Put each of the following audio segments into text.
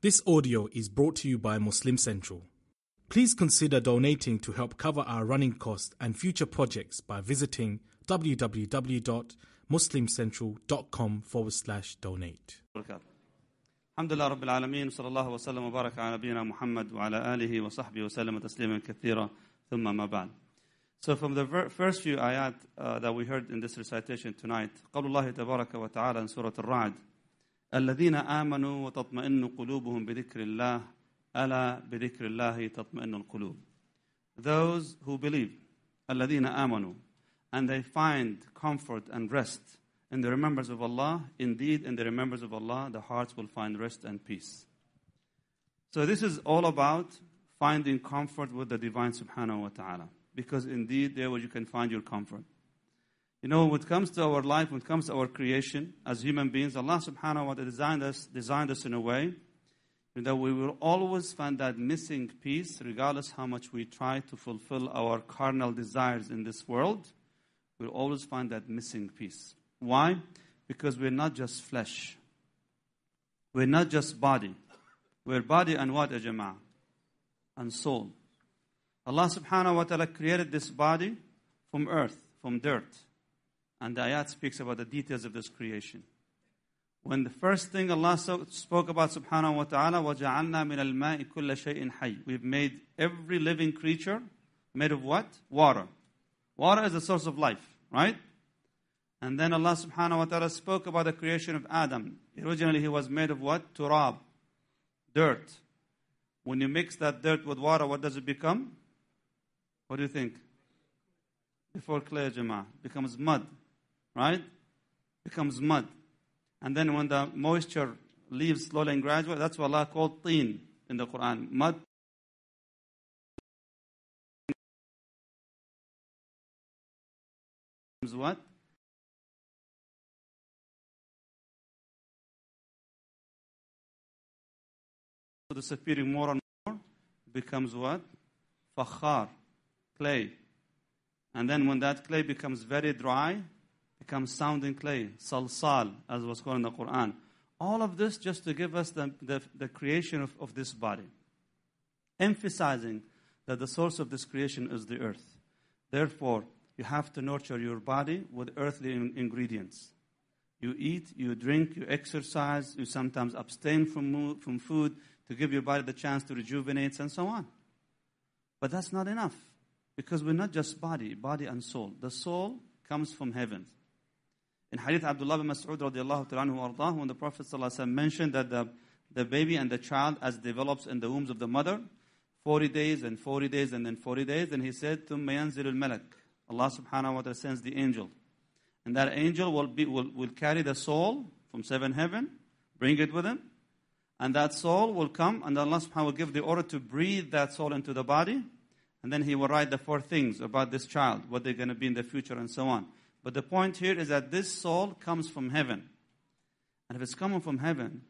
This audio is brought to you by Muslim Central. Please consider donating to help cover our running costs and future projects by visiting www.muslimcentral.com forward slash donate. وبركاته الحمد لله رب العالمين صلى الله وسلم وبارك على نبينا محمد وعلى آله وصحبه وسلم تسليما كثيرا ثم ما بعد So from the ver- first few ayat uh, that we heard in this recitation tonight قول الله تبارك وتعالى in سورة الرعد الذين آمنوا وتطمئن قلوبهم بذكر الله ألا بذكر الله تطمئن القلوب Those who believe الذين آمنوا and they find comfort and rest in the remembrance of Allah, indeed, in the remembrance of Allah, the hearts will find rest and peace. So, this is all about finding comfort with the Divine Subhanahu wa Ta'ala. Because indeed, there where you can find your comfort. You know, when it comes to our life, when it comes to our creation as human beings, Allah Subhanahu wa Ta'ala designed us, designed us in a way that we will always find that missing piece, regardless how much we try to fulfill our carnal desires in this world. We'll always find that missing piece. Why? Because we're not just flesh. We're not just body. We're body and what, jama'ah? And soul. Allah subhanahu wa ta'ala created this body from earth, from dirt. And the ayat speaks about the details of this creation. When the first thing Allah so- spoke about subhanahu wa ta'ala, وَجَعَلْنَا مِنَ الْمَاءِ كُلَّ شَيْءٍ حَيٍّ We've made every living creature made of what? Water. Water is the source of life, right? And then Allah subhanahu wa ta'ala spoke about the creation of Adam. Originally he was made of what? Turab. Dirt. When you mix that dirt with water, what does it become? What do you think? Before clay, Jama'ah. Becomes mud. Right? Becomes mud. And then when the moisture leaves slowly and gradually, that's what Allah called teen in the Quran. Mud becomes what? disappearing more and more becomes what? Fakhar, clay. And then when that clay becomes very dry, becomes sounding clay, salsal, as was called in the Quran. All of this just to give us the, the, the creation of, of this body. Emphasizing that the source of this creation is the earth. Therefore, you have to nurture your body with earthly in- ingredients. You eat, you drink, you exercise, you sometimes abstain from, mo- from food to give your body the chance to rejuvenate and so on. But that's not enough because we're not just body, body and soul. The soul comes from heaven In Hadith Abdullah bin Mas'ud radiallahu ta'ala anhu ardah, when the Prophet ﷺ mentioned that the, the baby and the child as develops in the wombs of the mother, 40 days and 40 days and then 40 days, then he said, ثُمَّ يَنزِلُ الْمَلَكِ Allah subhanahu wa ta'ala sends the angel. And that angel will, be, will, will carry the soul from seven heaven, bring it with him, and that soul will come, and Allah subhanahu wa ta'ala will give the order to breathe that soul into the body, and then He will write the four things about this child, what they're going to be in the future, and so on. But the point here is that this soul comes from heaven. And if it's coming from heaven,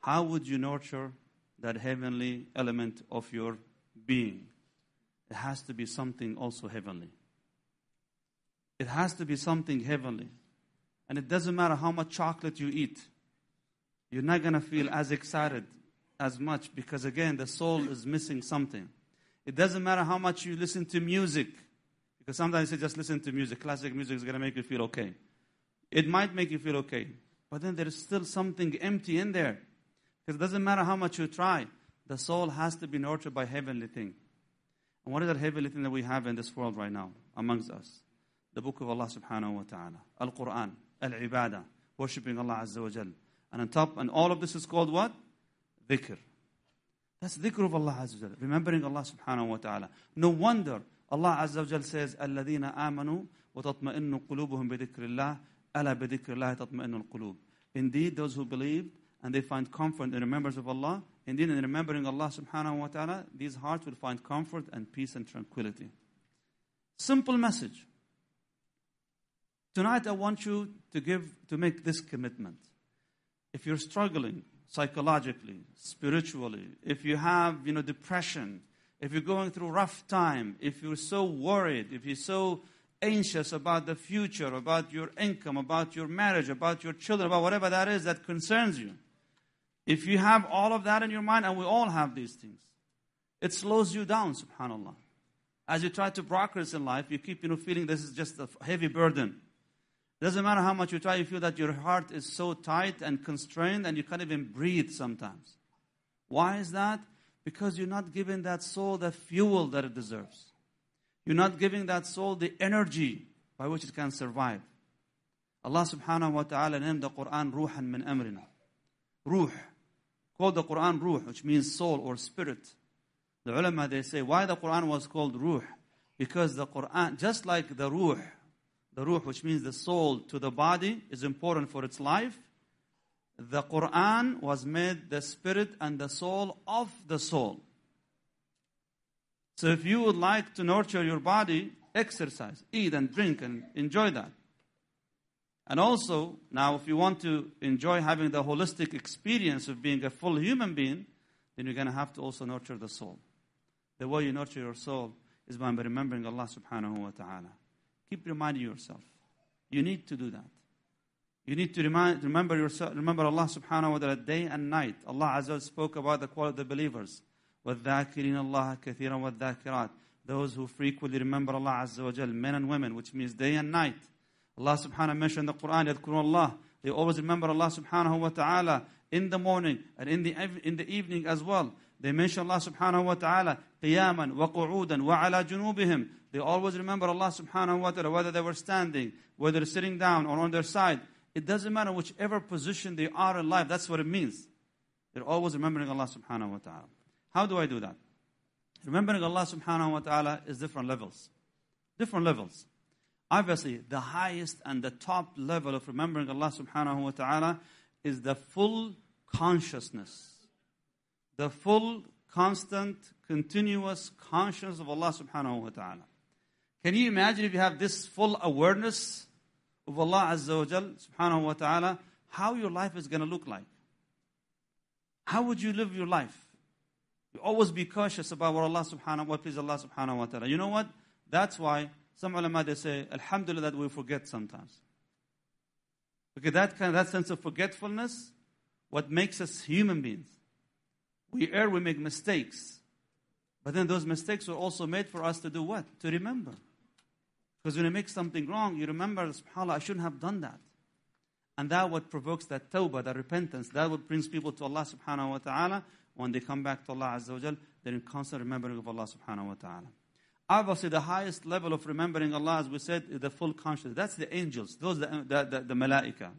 how would you nurture that heavenly element of your being? It has to be something also heavenly. It has to be something heavenly. And it doesn't matter how much chocolate you eat, you're not going to feel as excited as much because, again, the soul is missing something. It doesn't matter how much you listen to music because sometimes you just listen to music. Classic music is going to make you feel okay. It might make you feel okay, but then there is still something empty in there because it doesn't matter how much you try. The soul has to be nurtured by heavenly thing. And what is that heavenly thing that we have in this world right now amongst us? The book of Allah subhanahu wa ta'ala, Al Quran, Al Ibadah, worshipping Allah Azza wa Jal. And on top, and all of this is called what? Dhikr. That's dhikr of Allah Azza wa Jal, remembering Allah subhanahu wa ta'ala. No wonder Allah Azza wa Jal says, الَّذِينَ آمَنُوا وَتَطْمَئِنُّ قُلُوبُهُم بِذِكْرِ اللَّهِ أَلَا بِذِكْرِ اللَّهِ تَطْمَئِنُّ الْقُلُوبُ Indeed, those who believed and they find comfort in the remembrance of Allah, indeed in remembering Allah subhanahu wa ta'ala, these hearts will find comfort and peace and tranquility. Simple message. Tonight I want you to give to make this commitment. If you're struggling psychologically, spiritually, if you have, you know, depression, if you're going through rough time, if you're so worried, if you're so anxious about the future, about your income, about your marriage, about your children, about whatever that is that concerns you. If you have all of that in your mind, and we all have these things, it slows you down, subhanAllah. As you try to progress in life, you keep you know, feeling this is just a heavy burden. It Doesn't matter how much you try, you feel that your heart is so tight and constrained and you can't even breathe sometimes. Why is that? Because you're not giving that soul the fuel that it deserves. You're not giving that soul the energy by which it can survive. Allah subhanahu wa ta'ala named the Quran Ruhan min Amrina. Ruh. Called the Quran Ruh, which means soul or spirit. The ulama they say why the Quran was called Ruh? Because the Quran, just like the Ruh, the Ruh, which means the soul to the body, is important for its life. The Quran was made the spirit and the soul of the soul. So if you would like to nurture your body, exercise, eat and drink and enjoy that. And also, now if you want to enjoy having the holistic experience of being a full human being, then you're going to have to also nurture the soul. The way you nurture your soul is by remembering Allah subhanahu wa ta'ala. Keep reminding yourself. You need to do that. You need to remind, remember yourself, remember Allah subhanahu wa ta'ala day and night. Allah Azza wa spoke about the quality of the believers. وَالذَّاكِرِينَ اللَّهَ كَثِيرًا وَالذَّاكِرَاتِ Those who frequently remember Allah Azza wa Jal, men and women, which means day and night. Allah subhanahu wa ta'ala mentioned in the Quran, يَذْكُرُونَ Allah. They always remember Allah subhanahu wa ta'ala in the morning and in the, in the evening as well. They mention Allah subhanahu wa ta'ala قِيَامًا وَقُعُودًا وَعَلَى جُنُوبِهِمْ They always remember Allah subhanahu wa ta'ala whether they were standing, whether sitting down or on their side. It doesn't matter whichever position they are in life, that's what it means. They're always remembering Allah subhanahu wa ta'ala. How do I do that? Remembering Allah subhanahu wa ta'ala is different levels. Different levels. Obviously, the highest and the top level of remembering Allah subhanahu wa ta'ala is the full consciousness. The full, constant, continuous consciousness of Allah subhanahu wa ta'ala. Can you imagine if you have this full awareness of Allah Azza wa Jal, subhanahu wa ta'ala, how your life is going to look like? How would you live your life? You always be cautious about what Allah subhanahu what please Allah subhanahu wa ta'ala. You know what? That's why some ulama they say, Alhamdulillah that we forget sometimes. Because that kind of that sense of forgetfulness, what makes us human beings. We err, we make mistakes. But then those mistakes were also made for us to do what? To remember. Because when you make something wrong, you remember, subhanAllah, I shouldn't have done that. And that what provokes that tawbah, that repentance. That what brings people to Allah subhanahu wa ta'ala. When they come back to Allah Azza wa Jal, they're in constant remembering of Allah subhanahu wa ta'ala. Obviously, the highest level of remembering Allah, as we said, is the full consciousness. That's the angels, those the, the, the, the malaika.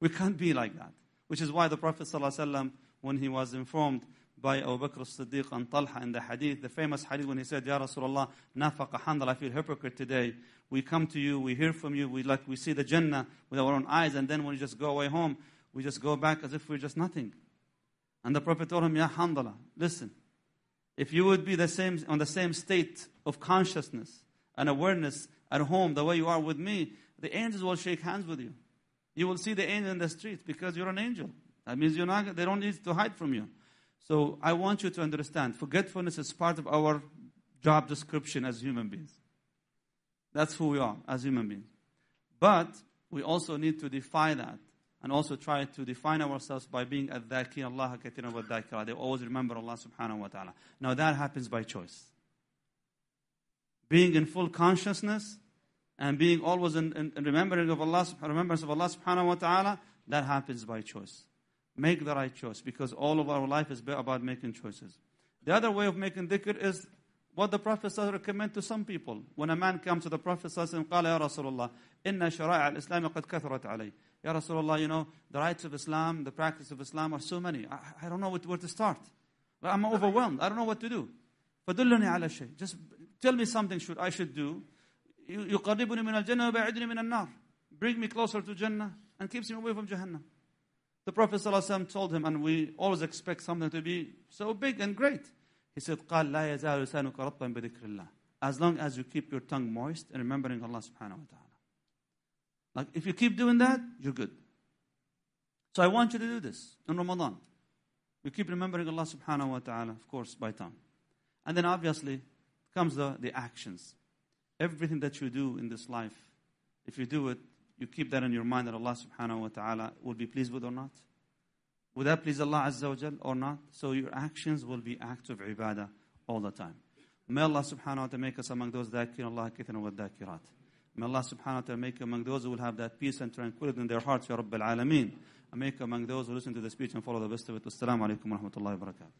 We can't be like that. Which is why the Prophet ﷺ, when he was informed by Abu Bakr as-Siddiq and Talha in the hadith, the famous hadith when he said, Ya Rasulullah, nafaqa handal, I feel hypocrite today. We come to you, we hear from you, we like we see the Jannah with our own eyes, and then when we just go away home, we just go back as if we're just nothing. And the Prophet told him, Ya Handala, listen, if you would be the same, on the same state of consciousness and awareness at home the way you are with me, the angels will shake hands with you. You will see the angel in the street because you're an angel. That means you're not, they don't need to hide from you. So I want you to understand forgetfulness is part of our job description as human beings. That's who we are as human beings. But we also need to defy that and also try to define ourselves by being al-dhakin Allah kathiran wa dhakira. They always remember Allah subhanahu wa ta'ala. Now that happens by choice. Being in full consciousness and being always in, in, in remembering of Allah, remembrance of Allah subhanahu wa ta'ala, that happens by choice make the right choice because all of our life is about making choices. The other way of making dhikr is what the Prophet recommended to some people. When a man comes to the Prophet and قال يا رسول الله إن شرائع الإسلام قد كثرت Ya Rasulullah, you know, the rites of Islam, the practice of Islam are so many. I, I don't know where to start. I'm overwhelmed. I don't know what to do. فدلني على شيء. Just tell me something should I should do. يقربني من الجنة ويبعدني من النار. Bring me closer to Jannah and keeps me away from Jahannam. The Prophet ﷺ told him, and we always expect something to be so big and great. He said, قال لا يزال لسانك رطبا بذكر الله. As long as you keep your tongue moist and remembering Allah subhanahu wa ta'ala. Like if you keep doing that, you're good. So I want you to do this in Ramadan. You keep remembering Allah subhanahu wa ta'ala, of course, by tongue. And then obviously comes the, the actions. Everything that you do in this life, if you do it, you keep that in your mind that Allah subhanahu wa ta'ala will be pleased with or not. Would that please Allah Azza wa Jal or not? So your actions will be acts of ibadah all the time. May Allah subhanahu wa ta'ala make us among those dhakirin Allah kithan wa dhakirat. May Allah subhanahu wa ta'ala make among those who will have that peace and tranquility in their hearts, Ya Rabbil Alameen. And make among those who listen to the speech and follow the best of it. Wassalamu alaikum wa rahmatullahi wa barakatuh.